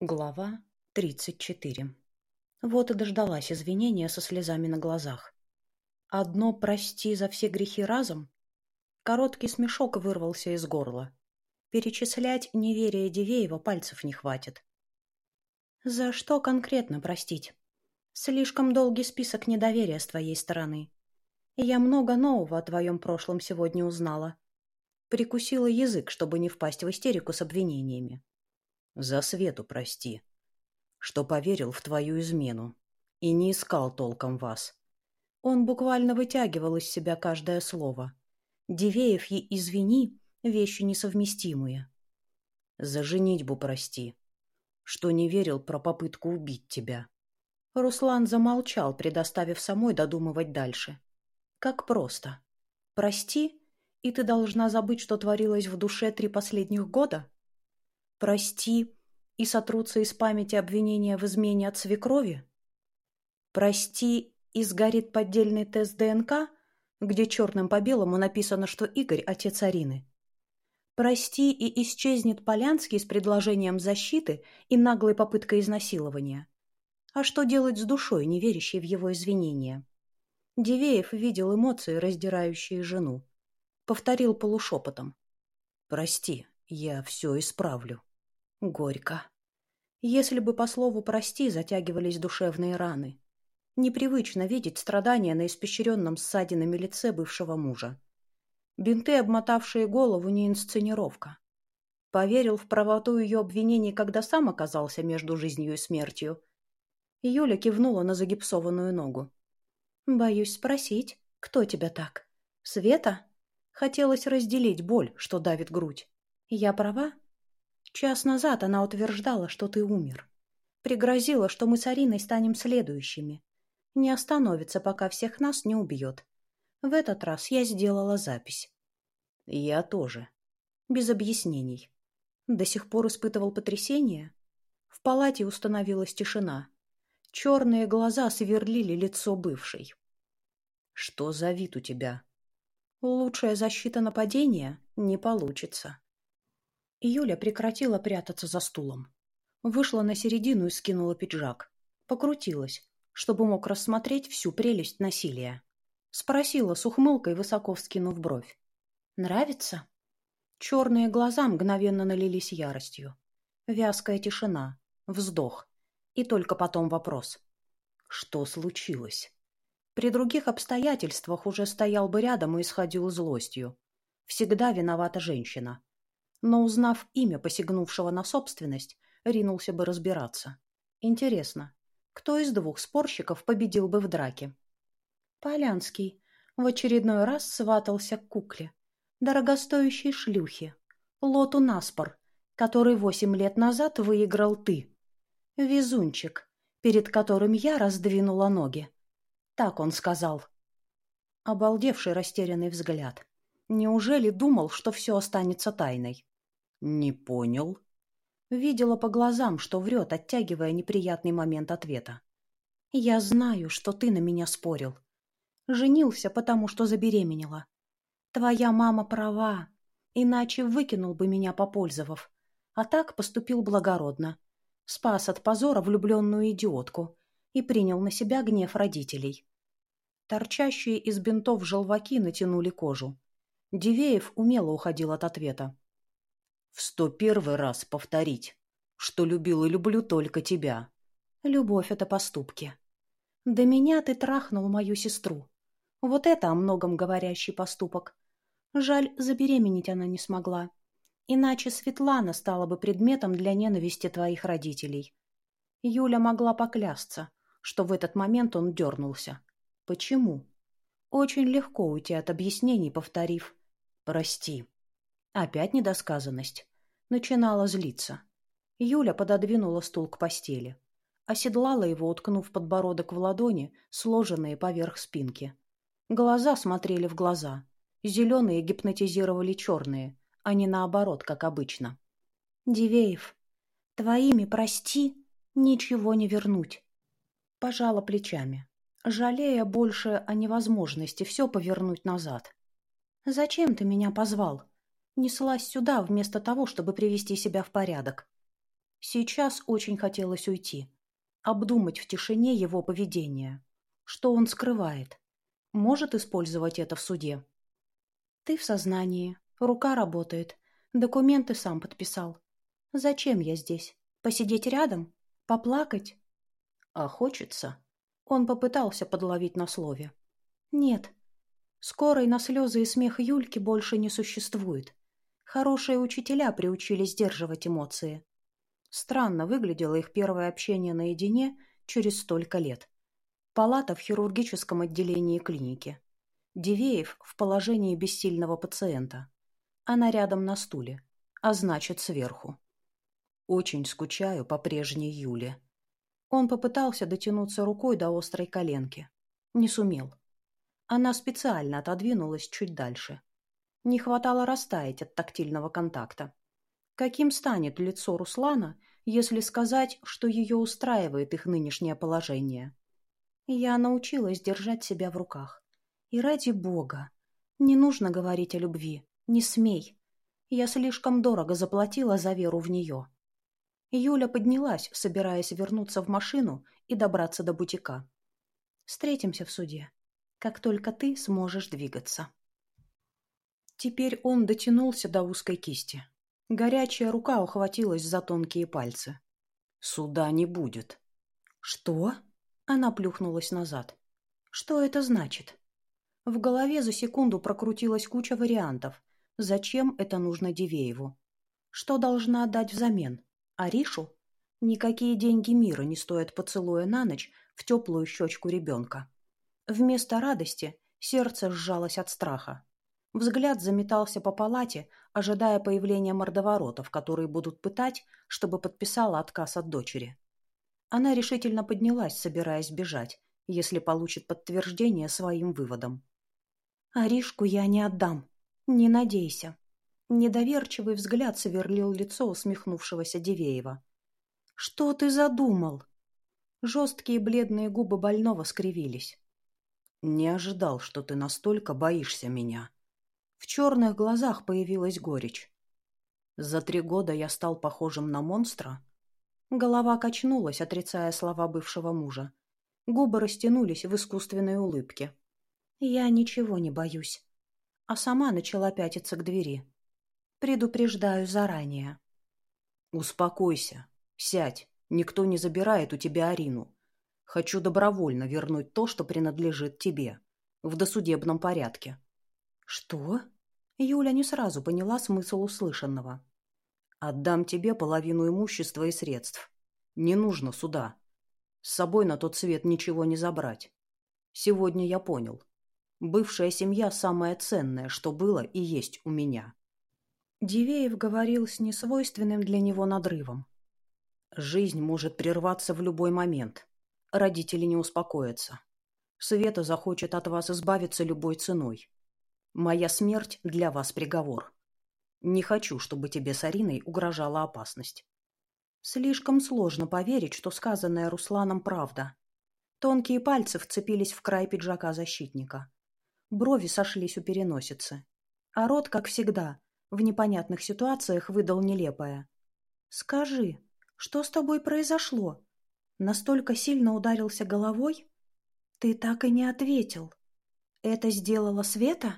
Глава тридцать четыре. Вот и дождалась извинения со слезами на глазах. Одно «прости за все грехи разом» Короткий смешок вырвался из горла. Перечислять неверие Дивеева пальцев не хватит. «За что конкретно простить? Слишком долгий список недоверия с твоей стороны. Я много нового о твоем прошлом сегодня узнала. Прикусила язык, чтобы не впасть в истерику с обвинениями. За Свету прости, что поверил в твою измену и не искал толком вас. Он буквально вытягивал из себя каждое слово. Дивеев ей «извини» — вещи несовместимые. За женитьбу прости, что не верил про попытку убить тебя. Руслан замолчал, предоставив самой додумывать дальше. Как просто. Прости, и ты должна забыть, что творилось в душе три последних года? Прости, и сотрутся из памяти обвинения в измене от свекрови? Прости, и сгорит поддельный тест ДНК, где черным по белому написано, что Игорь – отец Арины? Прости, и исчезнет Полянский с предложением защиты и наглой попыткой изнасилования. А что делать с душой, не верящей в его извинения? Дивеев видел эмоции, раздирающие жену. Повторил полушепотом. «Прости, я все исправлю». Горько. Если бы по слову «прости» затягивались душевные раны. Непривычно видеть страдания на испещренном ссадинами лице бывшего мужа. Бинты, обмотавшие голову, не инсценировка. Поверил в правоту ее обвинений, когда сам оказался между жизнью и смертью. Юля кивнула на загипсованную ногу. «Боюсь спросить, кто тебя так? Света?» Хотелось разделить боль, что давит грудь. «Я права?» Час назад она утверждала, что ты умер. Пригрозила, что мы с Ариной станем следующими. Не остановится, пока всех нас не убьет. В этот раз я сделала запись. Я тоже. Без объяснений. До сих пор испытывал потрясение. В палате установилась тишина. Черные глаза сверлили лицо бывшей. Что за вид у тебя? Лучшая защита нападения не получится. Юля прекратила прятаться за стулом. Вышла на середину и скинула пиджак. Покрутилась, чтобы мог рассмотреть всю прелесть насилия. Спросила с ухмылкой, высоко вскинув бровь. «Нравится?» Черные глаза мгновенно налились яростью. Вязкая тишина, вздох. И только потом вопрос. «Что случилось?» При других обстоятельствах уже стоял бы рядом и исходил злостью. Всегда виновата женщина но, узнав имя посягнувшего на собственность, ринулся бы разбираться. Интересно, кто из двух спорщиков победил бы в драке? Полянский в очередной раз сватался к кукле, дорогостоящей шлюхе, лоту Наспор, который восемь лет назад выиграл ты. Везунчик, перед которым я раздвинула ноги. Так он сказал. Обалдевший растерянный взгляд. Неужели думал, что все останется тайной? Не понял. Видела по глазам, что врет, оттягивая неприятный момент ответа. Я знаю, что ты на меня спорил. Женился, потому что забеременела. Твоя мама права, иначе выкинул бы меня, попользовав. А так поступил благородно. Спас от позора влюбленную идиотку и принял на себя гнев родителей. Торчащие из бинтов желваки натянули кожу. Дивеев умело уходил от ответа. В сто первый раз повторить, что любил и люблю только тебя. Любовь — это поступки. До меня ты трахнул мою сестру. Вот это о многом говорящий поступок. Жаль, забеременеть она не смогла. Иначе Светлана стала бы предметом для ненависти твоих родителей. Юля могла поклясться, что в этот момент он дернулся. Почему? Очень легко уйти от объяснений, повторив «Прости». Опять недосказанность. Начинала злиться. Юля пододвинула стул к постели. Оседлала его, уткнув подбородок в ладони, сложенные поверх спинки. Глаза смотрели в глаза. Зеленые гипнотизировали черные, а не наоборот, как обычно. «Дивеев, твоими, прости, ничего не вернуть». Пожала плечами жалея больше о невозможности все повернуть назад. «Зачем ты меня позвал?» Неслась сюда, вместо того, чтобы привести себя в порядок. Сейчас очень хотелось уйти, обдумать в тишине его поведение. Что он скрывает? Может использовать это в суде? Ты в сознании, рука работает, документы сам подписал. Зачем я здесь? Посидеть рядом? Поплакать? А хочется? Он попытался подловить на слове. Нет. Скорой на слезы и смех Юльки больше не существует. Хорошие учителя приучили сдерживать эмоции. Странно выглядело их первое общение наедине через столько лет. Палата в хирургическом отделении клиники. Дивеев в положении бессильного пациента. Она рядом на стуле, а значит сверху. Очень скучаю по прежней Юле. Он попытался дотянуться рукой до острой коленки. Не сумел. Она специально отодвинулась чуть дальше. Не хватало растаять от тактильного контакта. Каким станет лицо Руслана, если сказать, что ее устраивает их нынешнее положение? Я научилась держать себя в руках. И ради бога, не нужно говорить о любви, не смей. Я слишком дорого заплатила за веру в нее. Юля поднялась, собираясь вернуться в машину и добраться до бутика. Встретимся в суде, как только ты сможешь двигаться. Теперь он дотянулся до узкой кисти. Горячая рука ухватилась за тонкие пальцы. «Суда не будет». «Что?» Она плюхнулась назад. «Что это значит?» В голове за секунду прокрутилась куча вариантов. Зачем это нужно Дивееву? Что должна отдать взамен? Аришу? Никакие деньги мира не стоят поцелуя на ночь в теплую щечку ребенка. Вместо радости сердце сжалось от страха. Взгляд заметался по палате, ожидая появления мордоворотов, которые будут пытать, чтобы подписала отказ от дочери. Она решительно поднялась, собираясь бежать, если получит подтверждение своим выводам. «Аришку я не отдам. Не надейся». Недоверчивый взгляд сверлил лицо усмехнувшегося Дивеева. «Что ты задумал?» Жесткие бледные губы больного скривились. «Не ожидал, что ты настолько боишься меня». В черных глазах появилась горечь. «За три года я стал похожим на монстра?» Голова качнулась, отрицая слова бывшего мужа. Губы растянулись в искусственной улыбке. «Я ничего не боюсь». А сама начала пятиться к двери. «Предупреждаю заранее». «Успокойся. Сядь. Никто не забирает у тебя Арину. Хочу добровольно вернуть то, что принадлежит тебе. В досудебном порядке». «Что?» Юля не сразу поняла смысл услышанного. Отдам тебе половину имущества и средств. Не нужно суда. С собой на тот свет ничего не забрать. Сегодня я понял. Бывшая семья самое ценное, что было и есть у меня. Дивеев говорил с несвойственным для него надрывом. Жизнь может прерваться в любой момент. Родители не успокоятся. Света захочет от вас избавиться любой ценой. Моя смерть для вас приговор. Не хочу, чтобы тебе с Ариной угрожала опасность. Слишком сложно поверить, что сказанное Русланом правда. Тонкие пальцы вцепились в край пиджака защитника. Брови сошлись у переносицы. А рот, как всегда, в непонятных ситуациях выдал нелепое. «Скажи, что с тобой произошло? Настолько сильно ударился головой? Ты так и не ответил. Это сделала Света?»